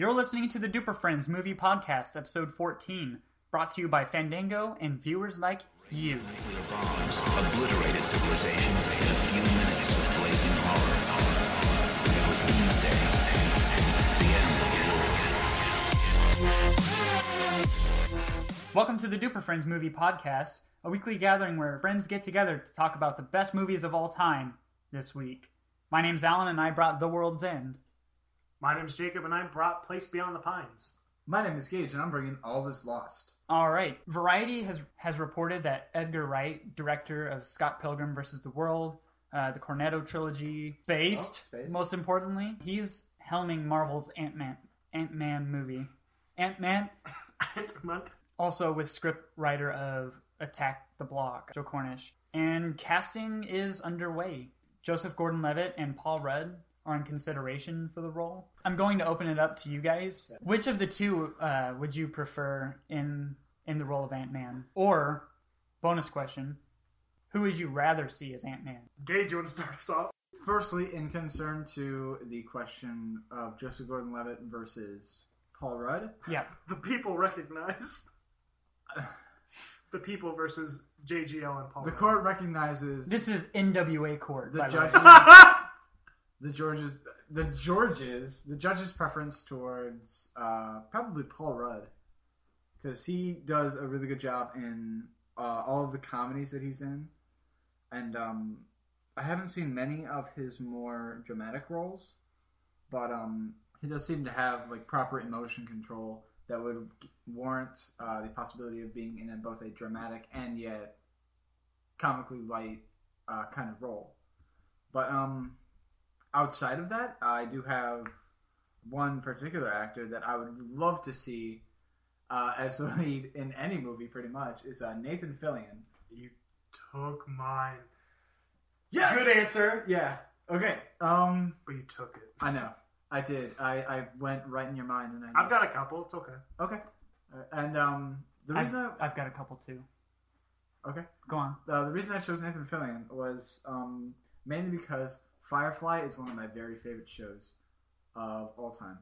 You're listening to the Duper Friends Movie Podcast, episode 14, brought to you by Fandango and viewers like you. Nuclear bombs obliterated civilizations in a few minutes of blazing horror. It was doomsday. The end of the world. Welcome to the Duper Friends Movie Podcast, a weekly gathering where friends get together to talk about the best movies of all time this week. My name's Alan, and I brought The World's End. My name's Jacob, and I brought Place Beyond the Pines. My name is Gage, and I'm bringing All Is Lost. All right. Variety has has reported that Edgar Wright, director of Scott Pilgrim vs. the World, uh, the Cornetto trilogy, based Oh, Spaced. most importantly, he's helming Marvel's Ant Man Ant Man movie. Ant Man, Ant-Man. also with script writer of Attack the Block, Joe Cornish, and casting is underway. Joseph Gordon-Levitt and Paul Rudd are in consideration for the role. I'm going to open it up to you guys. Which of the two uh, would you prefer in in the role of Ant Man? Or bonus question, who would you rather see as Ant Man? Gage, you want to start us off? Firstly, in concern to the question of Joseph Gordon-Levitt versus Paul Rudd, Yeah, The people recognize. the people versus JGL and Paul. the Rudd. court recognizes this is NWA court. the by the way. judges, the Georges, the Georges, the judge's preference towards uh, probably Paul Rudd because he does a really good job in uh, all of the comedies that he's in, and um, I haven't seen many of his more dramatic roles, but um, he does seem to have like proper emotion control that would warrant uh, the possibility of being in a, both a dramatic and yet comically light uh, kind of role. But um, outside of that, I do have one particular actor that I would love to see uh, as the lead in any movie, pretty much, is uh, Nathan Fillion. You took mine, Yeah, Good answer. Yeah. Okay. Um, but you took it. I know. I did. I, I went right in your mind, and I. I've got a couple. It's okay. Okay. Uh, and um, the I've, reason I, I've got a couple too. okay. Go on. Uh, the reason I chose Nathan Fillion was um, mainly because Firefly is one of my very favorite shows of all time.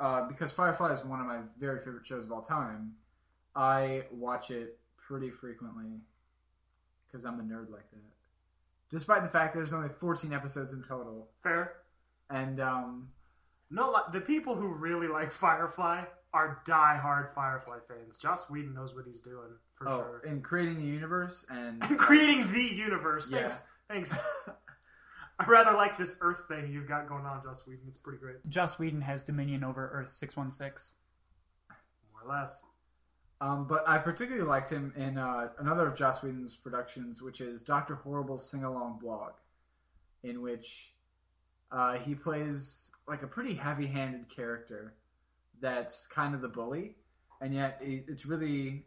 Uh, because Firefly is one of my very favorite shows of all time, I watch it pretty frequently because I'm a nerd like that. Despite the fact that there's only 14 episodes in total, Fair. and um, No, the people who really like Firefly are die-hard Firefly fans. Joss Whedon knows what he's doing for oh, sure. in creating the universe and Creating the universe. Yeah. Thanks. Thanks. I rather like this Earth thing you've got going on, Joss Whedon. It's pretty great. Joss Whedon has dominion over Earth 616. More or less. Um, but I particularly liked him in uh, another of Joss Whedon's productions, which is Doctor Horrible's Sing Along Blog, in which uh, he plays like a pretty heavy-handed character that's kind of the bully, and yet it's really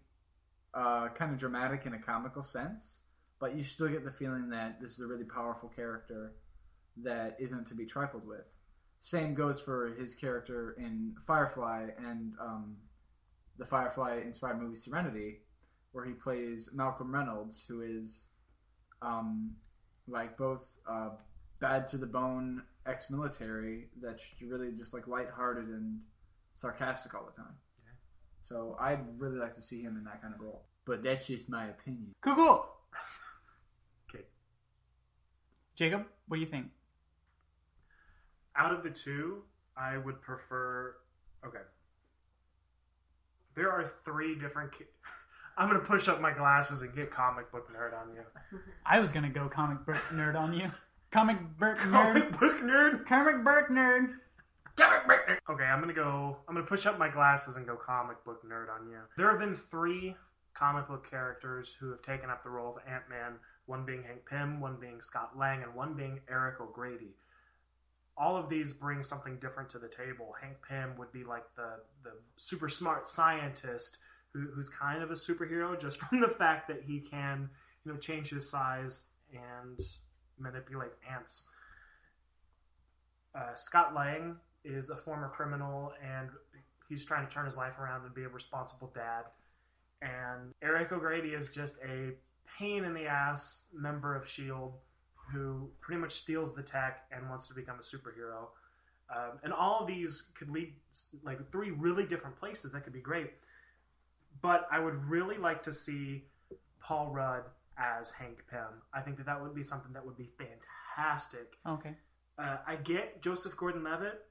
uh, kind of dramatic in a comical sense. But you still get the feeling that this is a really powerful character that isn't to be trifled with. Same goes for his character in Firefly and um, the Firefly inspired movie Serenity, where he plays Malcolm Reynolds, who is um, like both uh, bad to the bone ex military that's really just like lighthearted and sarcastic all the time. So I'd really like to see him in that kind of role. But that's just my opinion. Cool, cool. Okay. Jacob, what do you think? Out of the two, I would prefer. Okay. There are three different. Ki- I'm gonna push up my glasses and get comic book nerd on you. I was gonna go comic book nerd on you. Comic book nerd. Comic book nerd. Comic book nerd. Comic book nerd. Okay, I'm gonna go. I'm gonna push up my glasses and go comic book nerd on you. There have been three comic book characters who have taken up the role of Ant Man. One being Hank Pym, one being Scott Lang, and one being Eric O'Grady. All of these bring something different to the table. Hank Pym would be like the the super smart scientist who, who's kind of a superhero just from the fact that he can, you know, change his size and manipulate ants. Uh, Scott Lang is a former criminal and he's trying to turn his life around and be a responsible dad. And Eric O'Grady is just a pain in the ass member of S.H.I.E.L.D. who pretty much steals the tech and wants to become a superhero. Um, and all of these could lead like three really different places that could be great. But I would really like to see Paul Rudd as Hank Pym. I think that that would be something that would be fantastic. Okay. Uh, I get Joseph Gordon-Levitt,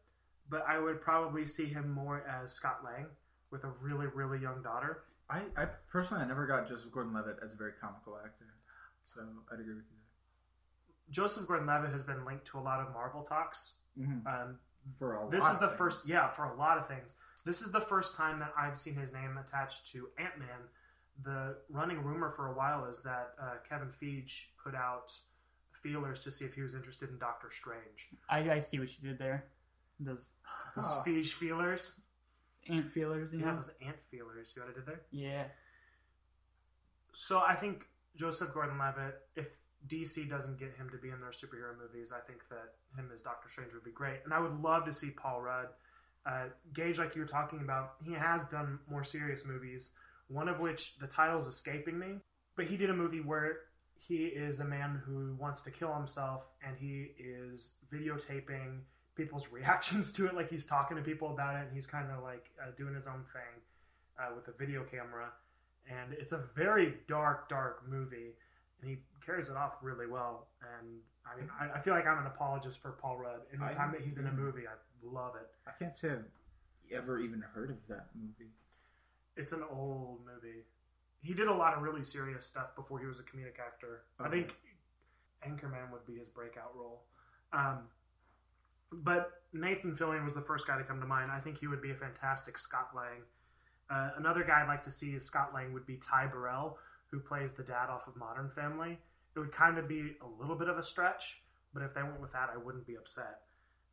but I would probably see him more as Scott Lang with a really, really young daughter. I, I personally, I never got Joseph Gordon-Levitt as a very comical actor, so I'd agree with you Joseph Gordon-Levitt has been linked to a lot of Marvel talks. Mm-hmm. Um, For a this lot is the things. first, yeah, for a lot of things. This is the first time that I've seen his name attached to Ant Man. The running rumor for a while is that uh, Kevin Feige put out feelers to see if he was interested in Doctor Strange. I, I see what you did there. Those Those Huh. Feige feelers, ant feelers, you yeah, know? those ant feelers. See what I did there? Yeah. So I think Joseph Gordon-Levitt, if DC doesn't get him to be in their superhero movies, I think that him as Doctor Strange would be great. And I would love to see Paul Rudd. Uh, Gage, like you were talking about, he has done more serious movies. One of which the title is escaping me, but he did a movie where he is a man who wants to kill himself, and he is videotaping people's reactions to it, like he's talking to people about it, and he's kind of like uh, doing his own thing uh, with a video camera and it's a very dark, dark movie, and he carries it off really well. And I mean, I, I feel like I'm an apologist for Paul Rudd. I- Anytime that he's in a movie, I love it. I can't say I've ever even heard of that movie. It's an old movie. He did a lot of really serious stuff before he was a comedic actor. I Okay. think Anchorman would be his breakout role. Um, but Nathan Fillion was the first guy to come to mind. I think he would be a fantastic Scott Lang. Uh, another guy I'd like to see as Scott Lang would be Ty Burrell, who plays the dad off of Modern Family. It would kind of be a little bit of a stretch, but if they went with that, I wouldn't be upset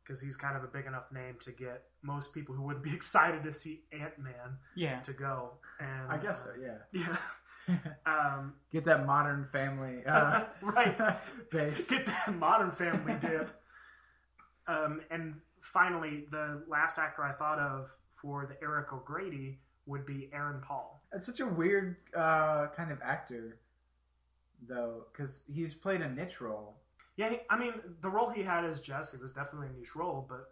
because he's kind of a big enough name to get most people who would be excited to see Ant Man Yeah. to go. And I guess uh, so, yeah. yeah. Um, Get that modern family uh, right. base. Get that Modern Family dip. Um, and finally, the last actor I thought of for the Eric O'Grady would be Aaron Paul. That's such a weird uh, kind of actor, though, because he's played a niche role. Yeah, he- I mean, the role he had as Jesse was definitely a niche role, but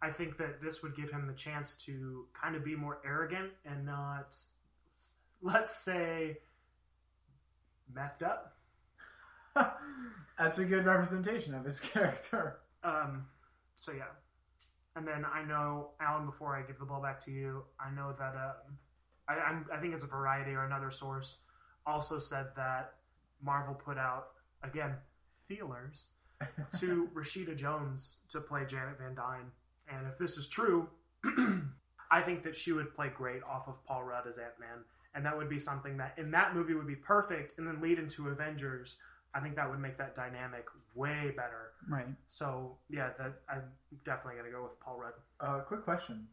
I think that this would give him the chance to kind of be more arrogant and not, let's say, methed up. That's a good representation of his character. Um, so yeah, and then I know Alan. Before I give the ball back to you, I know that um, I, I'm, I think it's a variety or another source also said that Marvel put out again feelers to Rashida Jones to play Janet Van Dyne, and if this is true, I think that she would play great off of Paul Rudd as Ant Man, and that would be something that in that movie would be perfect, and then lead into Avengers. I think that would make that dynamic way better. Right. So yeah, that I'm definitely gonna go with Paul Rudd. Uh, quick question: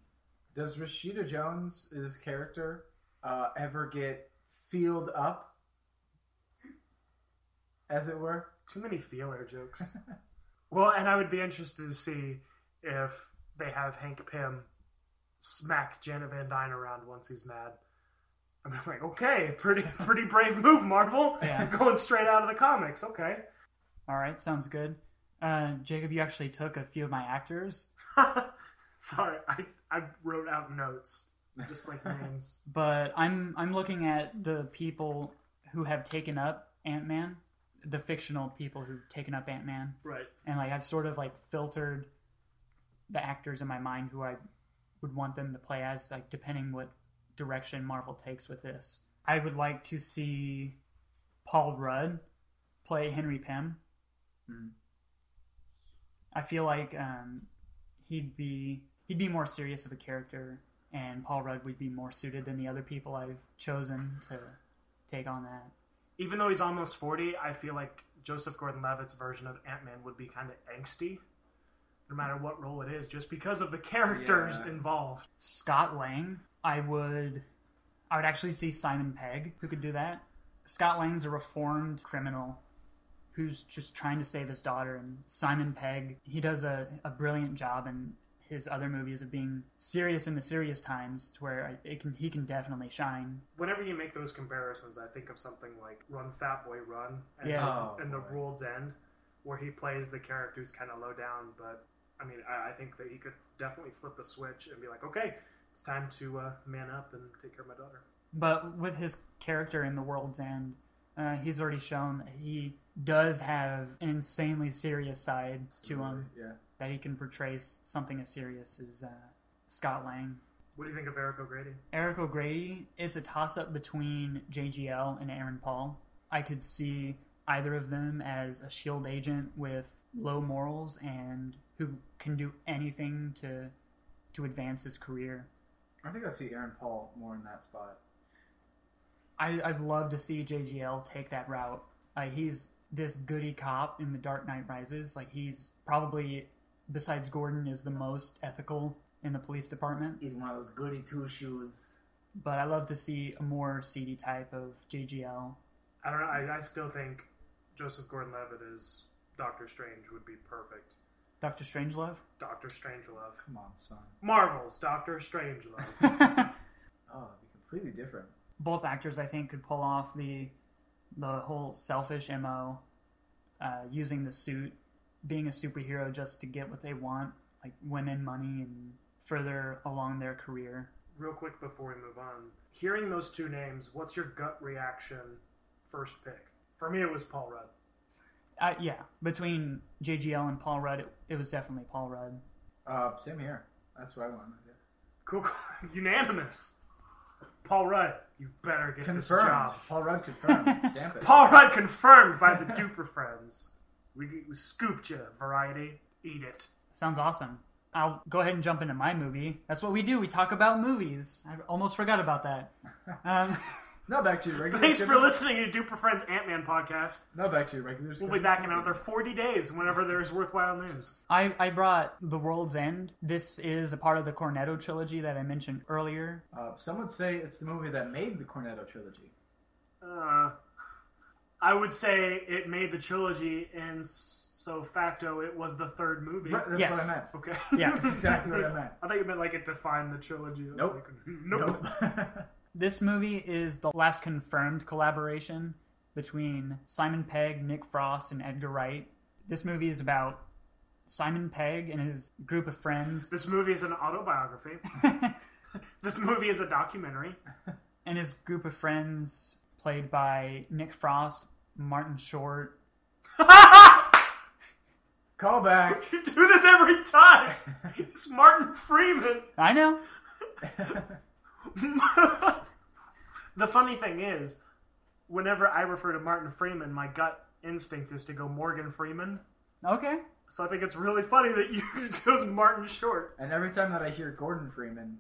Does Rashida Jones' character uh, ever get feeled up, as it were? Too many feeler jokes. well, and I would be interested to see if they have Hank Pym smack Janet Van Dyne around once he's mad. I'm like, okay, pretty pretty brave move, Marvel. Yeah. Going straight out of the comics. Okay. All right. Sounds good. Uh, Jacob, you actually took a few of my actors, Sorry, I I wrote out notes just like names. but I'm I'm looking at the people who have taken up Ant Man, the fictional people who've taken up Ant Man, Right. and like I've sort of like filtered the actors in my mind who I would want them to play as, like depending what direction Marvel takes with this. I would like to see Paul Rudd play Henry Pym. Mhm. I feel like um, he'd be he'd be more serious of a character, and Paul Rudd would be more suited than the other people I've chosen to take on that. Even though he's almost forty, I feel like Joseph Gordon-Levitt's version of Ant Man would be kind of angsty, no matter what role it is, just because of the characters Yeah. involved. Scott Lang, I would I would actually see Simon Pegg who could do that. Scott Lang's a reformed criminal who's just trying to save his daughter and Simon Pegg, he does a, a brilliant job in his other movies of being serious in the serious times to where I- it can he can definitely shine. Whenever you make those comparisons, I think of something like Run Fat Boy Run and, Yeah. Oh, and The boy. World's End, where he plays the character who's kind of low down, but I mean, I, I think that he could definitely flip the switch and be like, okay, it's time to uh, man up and take care of my daughter. But with his character in The World's End, uh, he's already shown that he does have an insanely serious side to him. Yeah. That he can portray something as serious as uh, Scott Lang. What do you think of Eric O'Grady? Eric O'Grady, it's a toss up between JGL and Aaron Paul. I could see either of them as a shield agent with low morals and who can do anything to to advance his career. I think I see Aaron Paul more in that spot. I, I'd love to see JGL take that route. Uh, he's this goody cop in The Dark Knight Rises. Like he's probably, besides Gordon, is the most ethical in the police department. He's one of those goody two shoes. But I love to see a more seedy type of JGL. I don't know. I, I still think Joseph Gordon-Levitt as Doctor Strange would be perfect. Doctor Strangelove. Doctor Strangelove. Come on, son. Marvel's Doctor Strangelove. Oh, it'd be completely different. Both actors, I think, could pull off the the whole selfish mo, uh, using the suit, being a superhero just to get what they want, like women, money, and further along their career. Real quick before we move on, hearing those two names, what's your gut reaction? First pick for me, it was Paul Rudd. Uh, yeah, between JGL and Paul Rudd, it, it was definitely Paul Rudd. Uh, same here. That's what I wanted to do. Cool, cool. unanimous. Paul Rudd, you better get this Confirmed. job. Paul Rudd confirmed. Stamp it. Paul Rudd confirmed by the Duper friends. We, we scooped you, Variety. Eat it. Sounds awesome. I'll go ahead and jump into my movie. That's what we do. We talk about movies. I almost forgot about that. Um, No, back to your regular. Thanks for schedule. listening to Duper Friends Ant Man podcast. No, back to your regular. We'll schedule. be back in another 40 days whenever there's worthwhile news. I, I brought The World's End. This is a part of the Cornetto trilogy that I mentioned earlier. Uh, some would say it's the movie that made the Cornetto trilogy. Uh, I would say it made the trilogy, and so facto, it was the third movie. Right, that's Yes. what I meant. Okay. Yeah. That's exactly what I meant. I thought you meant like it defined the trilogy. Nope. like, nope. Nope. This movie is the last confirmed collaboration between Simon Pegg, Nick Frost, and Edgar Wright. This movie is about Simon Pegg and his group of friends This movie is an autobiography. this movie is a documentary. and his group of friends played by Nick Frost, Martin Short. Call back. You do this every time. It's Martin Freeman. I know. The funny thing is, whenever I refer to Martin Freeman, my gut instinct is to go Morgan Freeman. Okay. So I think it's really funny that you chose Martin Short. And every time that I hear Gordon Freeman,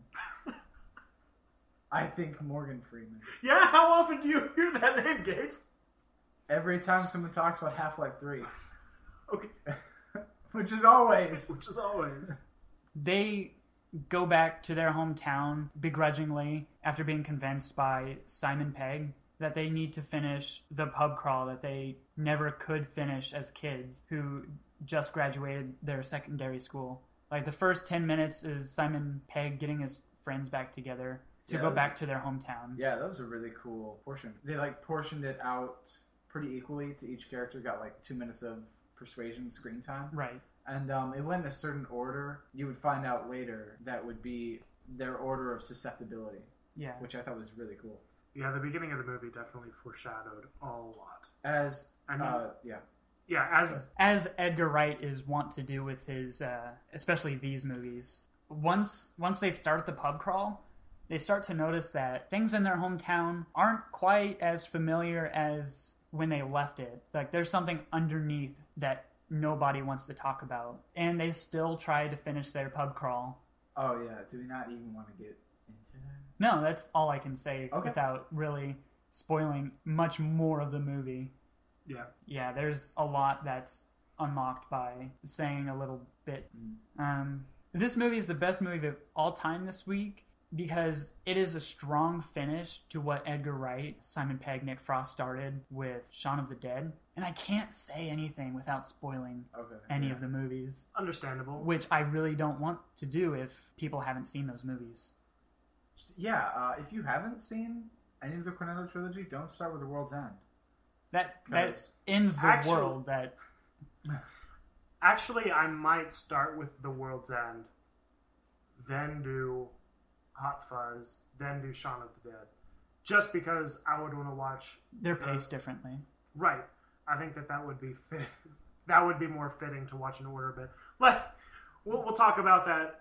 I think Morgan Freeman. Yeah, how often do you hear that name, Gage? Every time someone talks about Half Life 3, Okay, which is always. which is always. They go back to their hometown begrudgingly after being convinced by Simon Pegg that they need to finish the pub crawl that they never could finish as kids who just graduated their secondary school. Like the first 10 minutes is Simon Pegg getting his friends back together to Yeah, go back to their hometown. Yeah, that was a really cool portion. They like portioned it out pretty equally to each character. Got like two minutes of persuasion screen time, Right. and um, it went in a certain order. You would find out later that would be their order of susceptibility, Yeah. which I thought was really cool. Yeah, the beginning of the movie definitely foreshadowed a lot. As I mean, uh, yeah, yeah, as as Edgar Wright is wont to do with his, uh, especially these movies. Once once they start the pub crawl, they start to notice that things in their hometown aren't quite as familiar as when they left it. Like there's something underneath that nobody wants to talk about, and they still try to finish their pub crawl. oh yeah. Do we not even want to get into that? No, that's all I can say Okay. without really spoiling much more of the movie. yeah, yeah, there's a lot that's unlocked by saying a little bit. Um, this movie is the best movie of all time this week because it is a strong finish to what Edgar Wright, Simon Pegg, Nick Frost started with Shaun of the Dead. And I can't say anything without spoiling Okay. any yeah. of the movies, understandable. which I really don't want to do if people haven't seen those movies. Yeah, uh, if you haven't seen any of the Cornetto trilogy, don't start with The World's End. That that 'Cause ends the Actually- world. That Actually, I might start with The World's End, then do Hot Fuzz, then do Shaun of the Dead. Just because I would want to watch. They're paced differently. Right. I think that that would be fit. That would be more fitting to watch in order, but but we'll, we'll talk about that,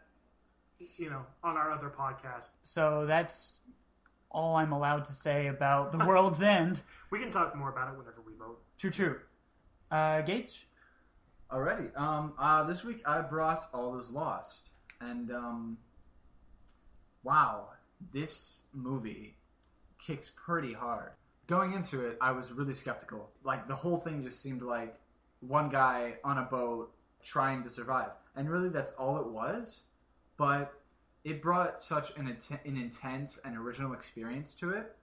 you know, on our other podcast. So that's all I'm allowed to say about The World's End. We can talk more about it whenever we vote. True, true. Uh, Gage? Alrighty. Um, uh, this week I brought All Is Lost, and um, wow, this movie kicks pretty hard. Going into it, I was really skeptical. Like the whole thing just seemed like one guy on a boat trying to survive, and really that's all it was. But it brought such an, an intense and original experience to it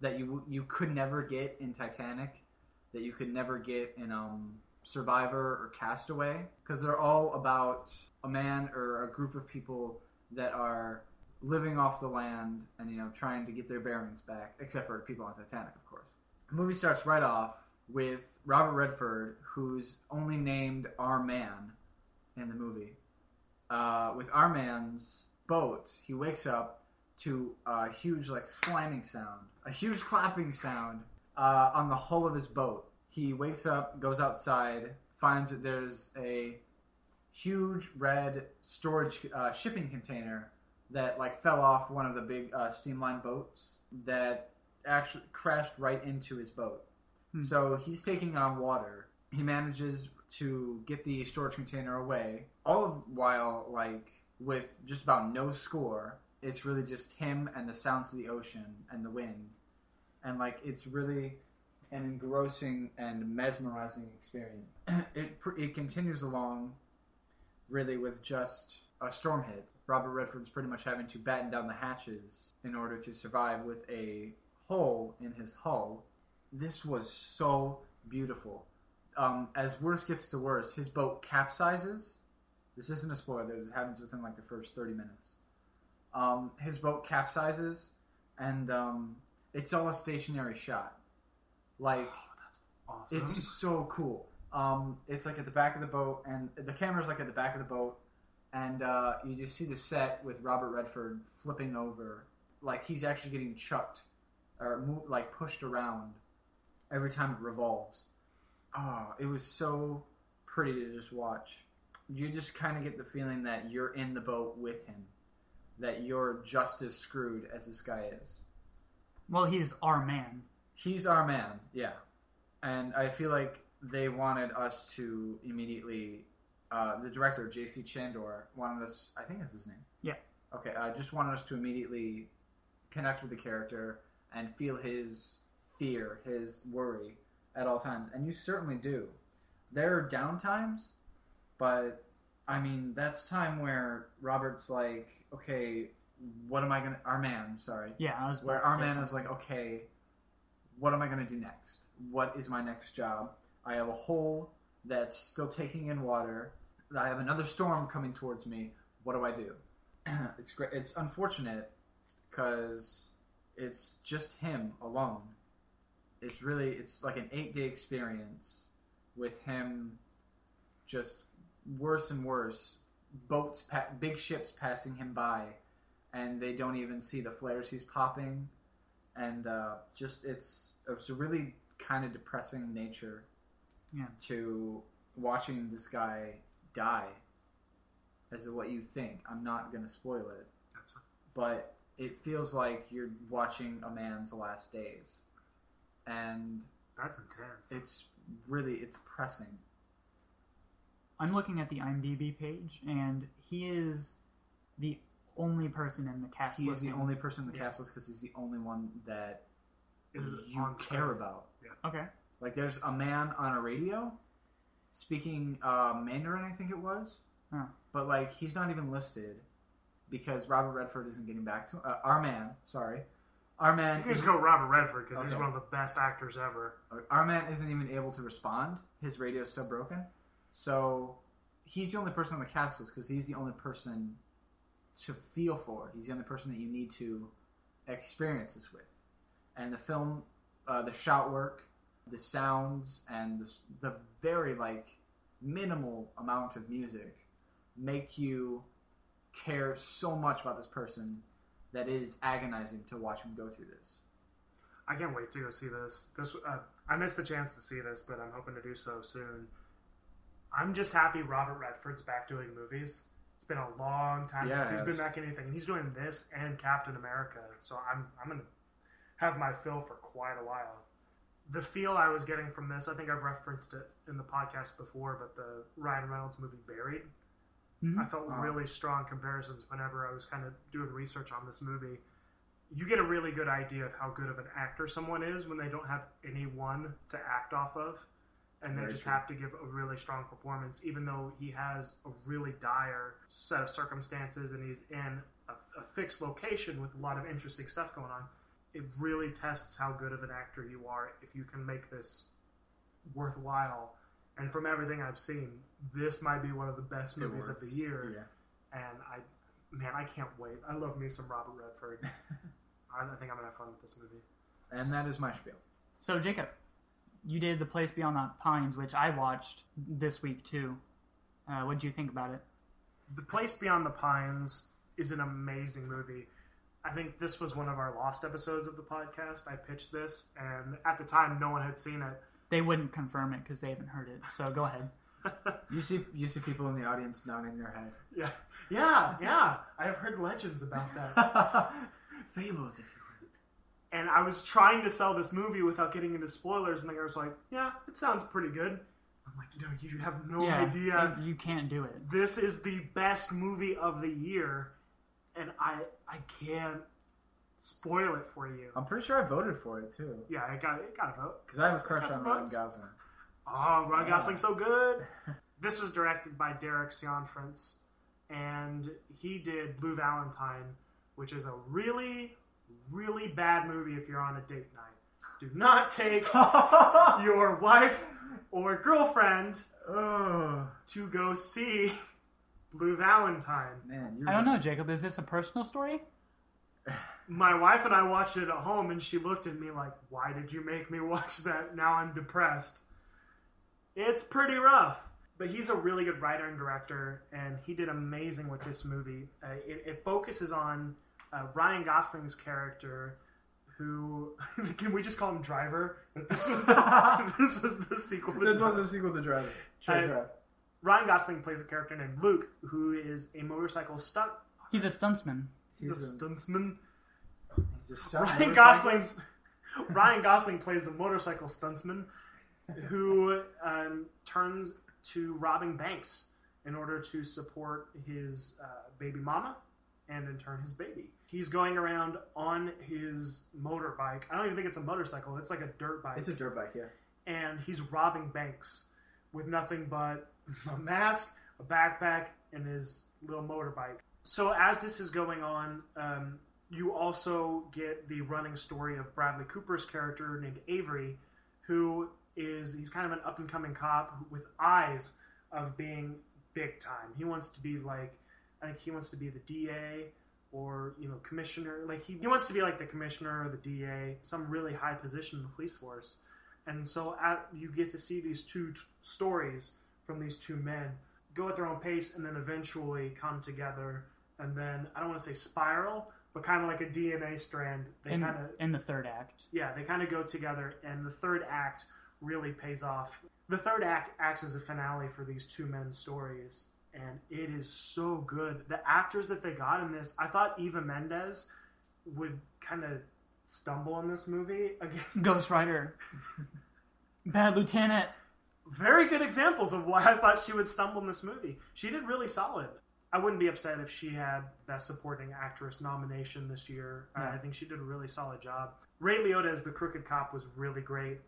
that you you could never get in Titanic, that you could never get in um, Survivor or Castaway, because they're all about a man or a group of people that are living off the land and you know trying to get their bearings back. Except for people on Titanic, of course. The movie starts right off with Robert Redford, who's only named Our Man in the movie. Uh, with Our Man's boat, he wakes up to a huge like slamming sound, a huge clapping sound uh, on the hull of his boat. He wakes up, goes outside, finds that there's a huge red storage uh, shipping container that like fell off one of the big uh, steamline boats that actually crashed right into his boat. So he's taking on water. He manages to get the storage container away, all of while like with just about no score. It's really just him and the sounds of the ocean and the wind, and like it's really an engrossing and mesmerizing experience. it it continues along, really with just a storm hit. Robert Redford's pretty much having to batten down the hatches in order to survive with a hole in his hull. This was so beautiful. Um, as worse gets to worse, his boat capsizes. This isn't a spoiler. This happens within like the first thirty minutes. Um, his boat capsizes, and um, it's all a stationary shot. Like Awesome. it's so cool. Um, it's like at the back of the boat, and the camera's like at the back of the boat, and uh, you just see the set with Robert Redford flipping over, like he's actually getting chucked or mo- like pushed around every time it revolves. Oh, it was so pretty to just watch. You just kind of get the feeling that you're in the boat with him, that you're just as screwed as this guy is. Well, he's our man. He's our man, yeah. And I feel like they wanted us to immediately. Uh, the director, J.C. Chandor, wanted us. I think that's his name. Yeah. Okay. Uh, just wanted us to immediately connect with the character and feel his fear, his worry at all times, and you certainly do. There are down times, but I mean that's time where Robert's like, okay, what am I gonna? Our man, sorry Yeah, I was where our man was like, okay, what am I going to do next? What is my next job? I have a hole that's still taking in water. I have another storm coming towards me. What do I do? it's great. It's unfortunate because it's just him alone. It's really it's like an eight day experience with him just worse and worse. Boats, pa- big ships passing him by, and they don't even see the flares he's popping, and uh, just it's it's a really kind of depressing nature Yeah. to watching this guy die. As to what you think, I'm not going to spoil it, but it feels like you're watching a man's last days, and That's intense. it's really it's pressing. I'm looking at the IMDb page, and he is the only person in the cast. He is the only person in the Yeah. cast list because he's the only one that Is you on care screen. about. Okay. Like there's a man on a radio speaking uh, Mandarin, I think it was. Huh. But like he's not even listed because Robert Redford isn't getting back to uh, our man. Sorry, our man. You can just go Robert Redford because he's Okay. one of the best actors ever. Our man isn't even able to respond. His radio's so broken. So he's the only person on the cast list because he's the only person to feel for. He's the only person that you need to experience this with. And the film, uh, the shot work, the sounds, and the, s- the very like minimal amount of music make you care so much about this person that is agonizing to watch him go through this. I can't wait to go see this. This uh, I missed the chance to see this, but I'm hoping to do so soon. I'm just happy Robert Redford's back doing movies. It's been a long time Yeah, since he's been back in anything, and he's doing this and Captain America. So I'm I'm gonna have my fill for quite a while. The feel I was getting from this, I think I've referenced it in the podcast before, but the Ryan Reynolds movie Buried, Mhm. I felt Oh. really strong comparisons whenever I was kind of doing research on this movie. You get a really good idea of how good of an actor someone is when they don't have anyone to act off of, and they Very just true. have to give a really strong performance, even though he has a really dire set of circumstances and he's in a, a fixed location with a lot of interesting stuff going on. It really tests how good of an actor you are if you can make this worthwhile. And from everything I've seen, this might be one of the best movies of the works. year. And I, man, I can't wait. I love me some Robert Redford. I I think I'm gonna have fun with this movie. Yeah. And that is my spiel. So Jacob, you did The Place Beyond the Pines, which I watched this week too. Uh, what did you think about it? The Place Beyond the Pines is an amazing movie. I think this was one of our lost episodes of the podcast. I pitched this, and at the time, no one had seen it. They wouldn't confirm it because they haven't heard it. So go ahead. You see, you see people in the audience nodding their head. Yeah, yeah, yeah. I have heard legends about that. Fables, if you will. and I was trying to sell this movie without getting into spoilers, and the guy was like, "Yeah, it sounds pretty good." I'm like, "No, you have no yeah, idea. You, you can't do it. This is the best movie of the year, and I I can't spoil it for you." I'm pretty sure I voted for it too. Yeah, I got it. Got a vote. Because I have a crush on Ryan. Gosling. Oh, Ryan Yeah. Gosling's so good. this was directed by Derek Cianfrance, and he did Blue Valentine, which is a really, really bad movie if you're on a date night. Do not take your wife or girlfriend oh to go see Blue Valentine. man, you're I don't know, Jacob. Is this a personal story? My wife and I watched it at home, and she looked at me like, Why did you make me watch that? Now I'm depressed. It's pretty rough. But he's a really good writer and director, and he did amazing with this movie. Uh, it, it focuses on uh, Ryan Gosling's character, who can we just call him Driver? This was the, this was the sequel. to This was Driver. a sequel to Drive. I- Drive. Ryan Gosling plays a character named Luke, who is a motorcycle stunt. He's a stuntsman. He's, a He's a- stuntsman. A stunt Ryan. Gosling. Ryan Gosling plays a motorcycle stuntsman who um, turns to robbing banks in order to support his uh, baby mama and in turn his baby. He's going around on his motorbike. I don't even think it's a motorcycle. It's like a dirt bike, It's a dirt bike, yeah. and he's robbing banks with nothing but a mask, a backpack, and his little motorbike. So as this is going on, um, you also get the running story of Bradley Cooper's character named Avery, who is he's kind of an up and coming cop with eyes of being big time. He wants to be like I think he wants to be the DA or you know commissioner. Like he, he wants to be like the commissioner or the DA, some really high position in the police force. And so at, you get to see these two t- stories from these two men go at their own pace and then eventually come together and then I don't want to say spiral, but kind of like a DNA strand. They In, kind of in the third act. yeah, they kind of go together, and the third act really pays off. The third act acts as a finale for these two men's stories, and it is so good. The actors that they got in this, I thought Eva Mendes would kind of stumble in this movie again. Ghost Rider. Bad Lieutenant. Very good examples of why I thought she would stumble in this movie. She did really solid. I wouldn't be upset if she had Best Supporting Actress nomination this year. Uh, Yeah. I think she did a really solid job. Ray Liotta as the crooked cop was really great,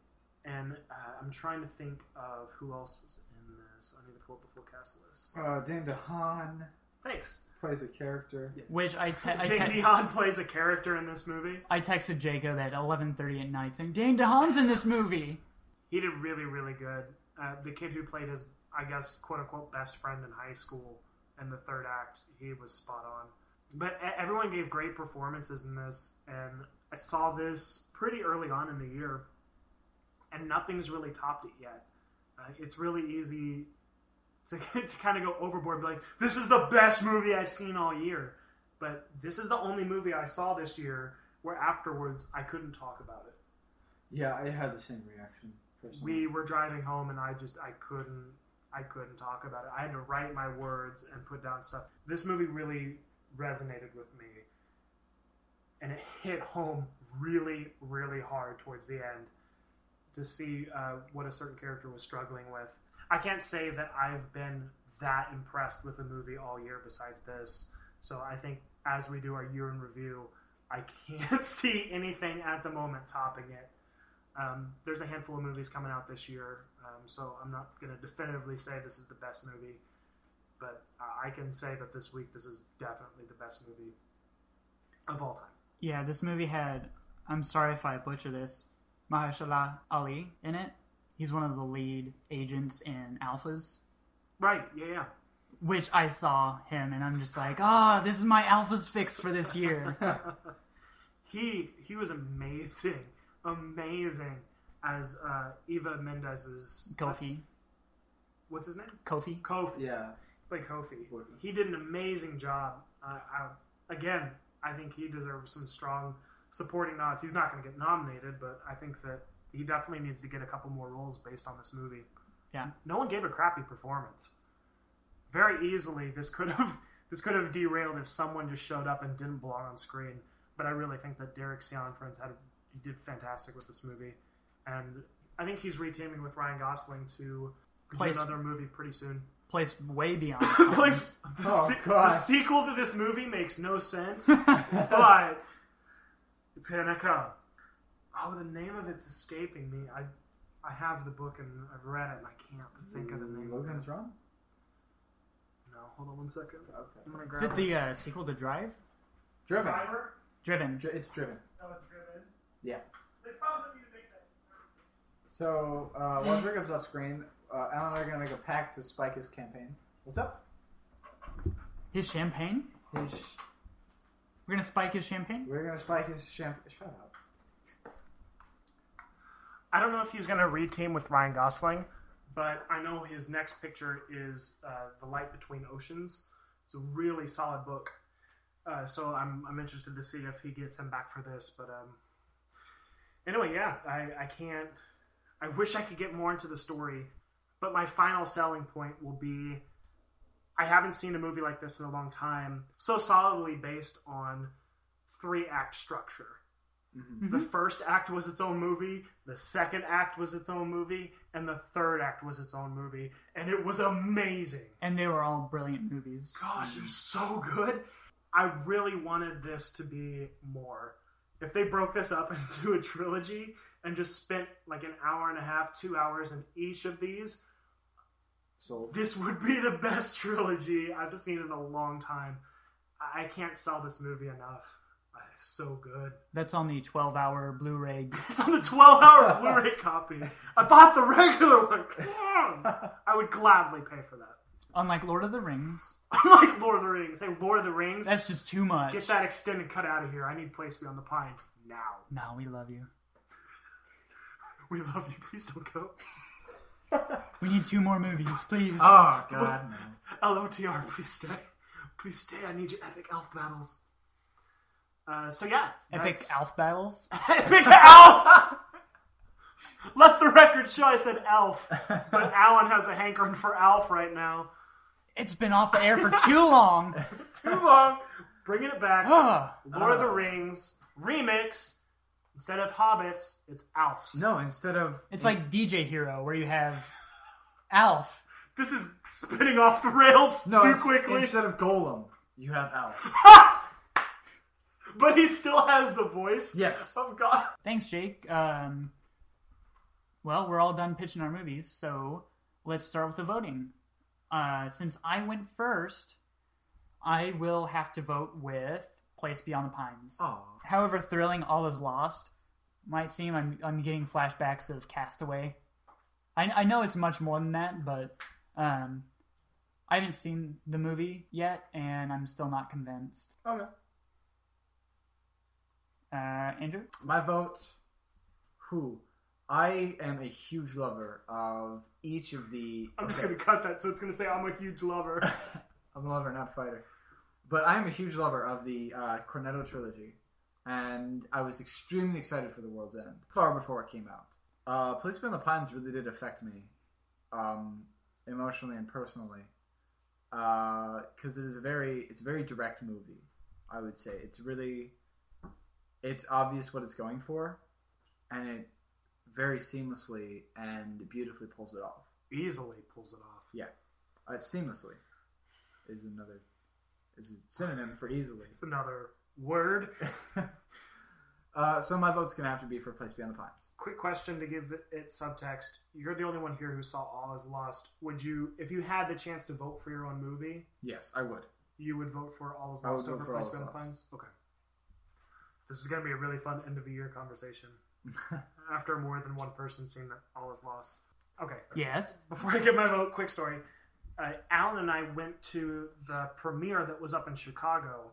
and uh, I'm trying to think of who else was in this. I need to pull up the full cast list. Uh, Dane DeHaan Thanks. plays a character. Which I, te- I, Dane te- DeHaan plays a character in this movie. I texted Jacob at 11:30 at night saying, "Dane DeHaan's in this movie." He did really, really good. Uh, the kid who played his, I guess, quote unquote, best friend in high school in the third act, he was spot on. But everyone gave great performances in this, and I saw this pretty early on in the year, and nothing's really topped it yet. Uh, it's really easy to, to kind of go overboard, be like, this is the best movie I've seen all year. But this is the only movie I saw this year where afterwards I couldn't talk about it. Yeah, I had the same reaction. Personally. We were driving home and I just I couldn't I couldn't talk about it. I had to write my words and put down stuff. This movie really resonated with me. And it hit home really, really hard towards the end to see uh, what a certain character was struggling with. I can't say that I've been that impressed with the movie all year besides this. So I think as we do our year in review, I can't see anything at the moment topping it. Um, there's a handful of movies coming out this year, um, so I'm not going to definitively say this is the best movie, but uh, I can say that this week this is definitely the best movie of all time. Yeah, this movie had. I'm sorry if I butcher this. Mahershala Ali in it. He's one of the lead agents in Alphas, Right? Yeah, yeah. which I saw him, and I'm just like, oh, this is my Alphas fix for this year. he he was amazing, amazing as uh, Eva Mendes's Kofi, What's his name? Kofi. Kofi. Yeah. Like Kofi. He did an amazing job. Uh, I, again, I think he deserves some strong supporting nods. He's not going to get nominated, but I think that he definitely needs to get a couple more roles based on this movie. Yeah. No one gave a crappy performance. Very easily, this could have this could have derailed if someone just showed up and didn't belong on screen. But I really think that Derek Cianfrance had he did fantastic with this movie, and I think he's reteaming with Ryan Gosling to do another movie pretty soon. Place way beyond. like times. the, Oh, se- God. the sequel to this movie makes no sense, but it's gonna come. Oh, the name of it's escaping me. I I have the book and I've read it and I can't think of the name. of it. Logan's Run? No, hold on one second. Okay. I'm gonna Is grab it the uh, sequel to Drive? Driven. Driver? Driven. Dri- It's driven. No, it's driven. Yeah. They probably need to make that. So, uh, while Jacob's off screen, uh, Alan and I are going to make a pact to spike his campaign. What's up? His champagne. His, We're gonna spike his champagne. we're going to spike his champagne. Shut up. I don't know if he's going to reteam with Ryan Gosling, but I know his next picture is uh, The Light Between Oceans. It's a really solid book. Uh, so I'm, I'm interested to see if he gets him back for this. But um, anyway, yeah, I, I can't. I wish I could get more into the story, but my final selling point will be I haven't seen a movie like this in a long time, so solidly based on three act structure. Mm-hmm. Mm-hmm. The first act was its own movie, the second act was its own movie, and the third act was its own movie, and it was amazing. And they were all brilliant movies. Gosh, mm-hmm. it was so good. I really wanted this to be more. If they broke this up into a trilogy and just spent like an hour and a half, two hours in each of these, so this would be the best trilogy I've seen in a long time. I I can't sell this movie enough. Uh, It's so good. That's on the 12-hour Blu-ray. It's on the 12 hour Blu ray copy. I bought the regular one. Come on. I would gladly pay for that. Unlike Lord of the Rings, I'm like Lord of the Rings. Hey, Lord of the Rings, that's just too much. get that extended cut out of here. I need Place Beyond the Pines now. Now we love you. We love you. Please don't go. We need two more movies, please. Oh, God, man. LOTR, please stay. Please stay. I need your epic elf battles. Uh, so yeah, Epic that's- Alf battles. Epic elf. Let the record show I said elf, but Alan has a hankering for Alf right now. It's been off the air for too long. Too long. Bringing it back. Ah, Lord of the Rings remix. Instead of hobbits, it's Alfs. No, instead of. it's like DJ Hero, where you have Alf. This is spinning off the rails No, too it's- quickly. Instead of Gollum, you have Alf. But he still has the voice Yes. of God. Thanks, Jake. Um, well, we're all done pitching our movies, so let's start with the voting. Uh, since I went first, I will have to vote with Place Beyond the Pines. Oh. However thrilling All Is Lost might seem, I'm, I'm getting flashbacks of Castaway. I, I know it's much more than that, but um, I haven't seen the movie yet, and I'm still not convinced. Okay. Uh, Andrew? My vote. Who? I am a huge lover of each of the. I'm just gonna cut that, so it's gonna say I'm a huge lover. I'm a lover, not a fighter. But I'm a huge lover of the uh, Cornetto trilogy, and I was extremely excited for The World's End far before it came out. Uh, Place Beyond the Pines really did affect me, um, emotionally and personally, because it is a very it's a very direct movie. I would say it's really it's obvious what it's going for, and it very seamlessly and beautifully pulls it off. Easily pulls it off. Yeah, uh, seamlessly is another is a synonym for easily. It's another word. uh, so my vote's gonna have to be for Place Beyond the Pines. Quick question to give it subtext. You're the only one here who saw All Is Lost. Would you, if you had the chance to vote for your own movie, Yes, I would. you would vote for All Is Lost over for Place Beyond the Pines? Okay. This is going to be a really fun end of the year conversation after more than one person seeing that All Is Lost. Okay. Yes. Before I give my vote, quick story. Uh, Alan and I went to the premiere that was up in Chicago.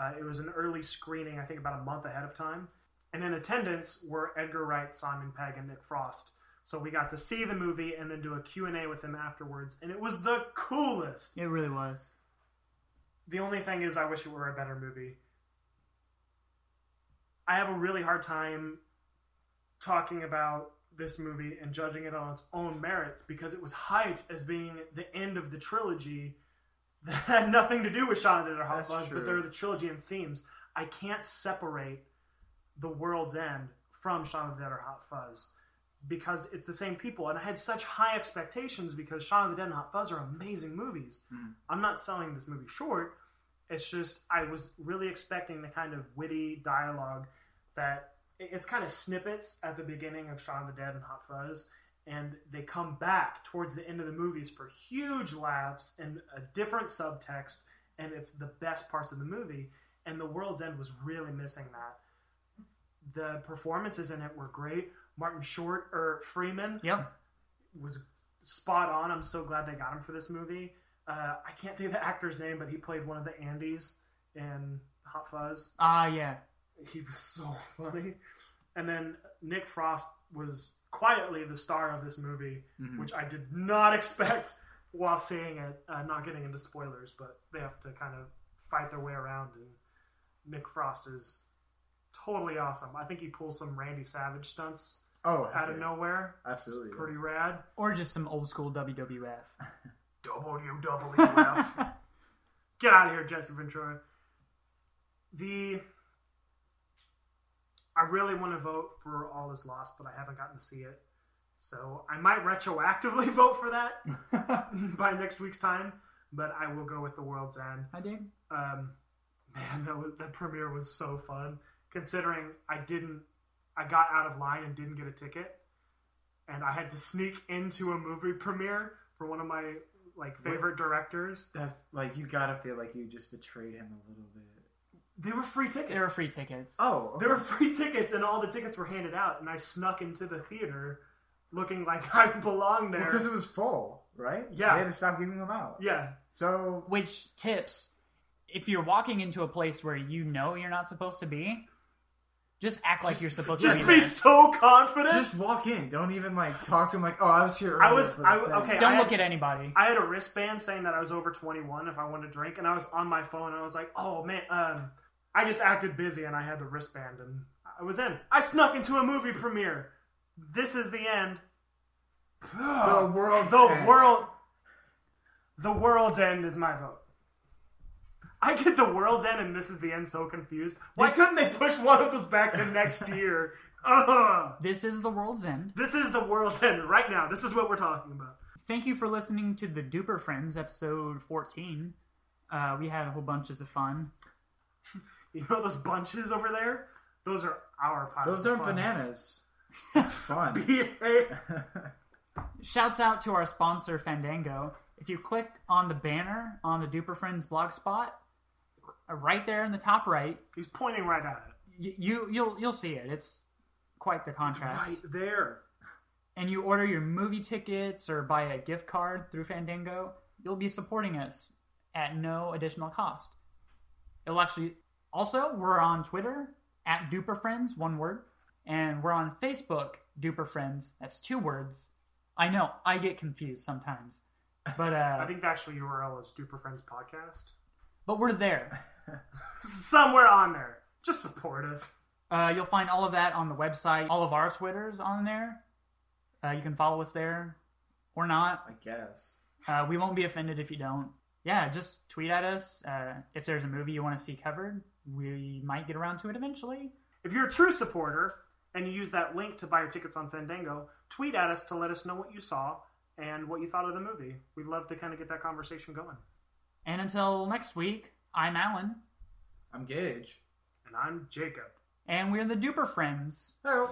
Uh, it was an early screening, I think about a month ahead of time. And in attendance were Edgar Wright, Simon Pegg, and Nick Frost. So we got to see the movie and then do a Q&A with them afterwards. And it was the coolest. It really was. The only thing is, I wish it were a better movie. I have a really hard time talking about this movie and judging it on its own merits because it was hyped as being the end of the trilogy that had nothing to do with Shaun of the Dead or Hot Fuzz, but they're the trilogy and themes. I can't separate The World's End from Shaun of the Dead or Hot Fuzz because it's the same people. And I had such high expectations because Shaun of the Dead and Hot Fuzz are amazing movies. Mhm. I'm not selling this movie short. It's just I was really expecting the kind of witty dialogue that it's kind of snippets at the beginning of Shaun of the Dead and Hot Fuzz, and they come back towards the end of the movies for huge laughs and a different subtext, and it's the best parts of the movie. And The World's End was really missing that. The performances in it were great. Martin Short or Freeman Yep. was spot on. I'm so glad they got him for this movie. Uh, I can't think of the actor's name, but he played one of the Andys in Hot Fuzz. Ah, yeah. He was so funny. And then Nick Frost was quietly the star of this movie, Mhm. which I did not expect while seeing it. Uh, not getting into spoilers, but they have to kind of fight their way around. And Nick Frost is totally awesome. I think he pulls some Randy Savage stunts Oh, out of nowhere. absolutely. Pretty yes. rad. Or just some old school WWF. WWF. Get out of here, Jesse Ventura. The I really want to vote for All Is Lost, but I haven't gotten to see it. So I might retroactively vote for that by next week's time, but I will go with The World's End. I did. Um, man, that was, that premiere was so fun. Considering I didn't, I got out of line and didn't get a ticket, and I had to sneak into a movie premiere for one of my like favorite directors. That's like you gotta feel like you just betrayed him a little bit. They were free tickets. They were free tickets. Oh, There were free tickets, and all the tickets were handed out, and I snuck into the theater, looking like I belonged there. because it was full, right? Yeah. they had to stop giving them out. yeah, So Which tips, if you're walking into a place where you know you're not supposed to be, just act like you're supposed just to be Just be. there. so confident. just walk in. Don't even like talk to him. Like, oh, I was here. I was- I- okay, Don't I look had- at anybody. I had a wristband saying that I was over 21 if I wanted to drink, and I was on my phone, and I was like, "Oh man, um, I just acted busy, and I had the wristband, and I was in. I snuck into a movie premiere. This is the end. the world's the end. world, the world's end is my vote. I get the world's end, and this is the end. So confused. Why This- couldn't they push one of those back to next year? Ugh. This is the world's end. This is the world's end right now. This is what we're talking about. Thank you for listening to the Duper Friends episode 14. Uh, we had a whole bunches of fun. You know those bunches over there? Those are our piles. Those aren't bananas. It's fun. Shouts out to our sponsor Fandango. If you click on the banner on the Duper Friends blog spot, right there in the top right, He's pointing right at it. you you'll you'll see it. It's quite the contrast. Right there. And you order your movie tickets or buy a gift card through Fandango, you'll be supporting us at no additional cost. It'll actually also we're on Twitter at Duper Friends, one word. And we're on Facebook, Duper Friends. That's two words. I know, I get confused sometimes. But uh I think the actual URL is Duper Friends Podcast. but we're there. Somewhere on there. Just support us. Uh, you'll find all of that on the website. All of our Twitters on there. Uh, you can follow us there or not. I guess. Uh, we won't be offended if you don't. Yeah, just tweet at us. Uh, if there's a movie you want to see covered, we might get around to it eventually. If you're a true supporter and you use that link to buy your tickets on Fandango, tweet at us to let us know what you saw and what you thought of the movie. We'd love to kind of get that conversation going. And until next week, I'm Alan, I'm Gage. And I'm Jacob. and we're the Duper Friends. Hello.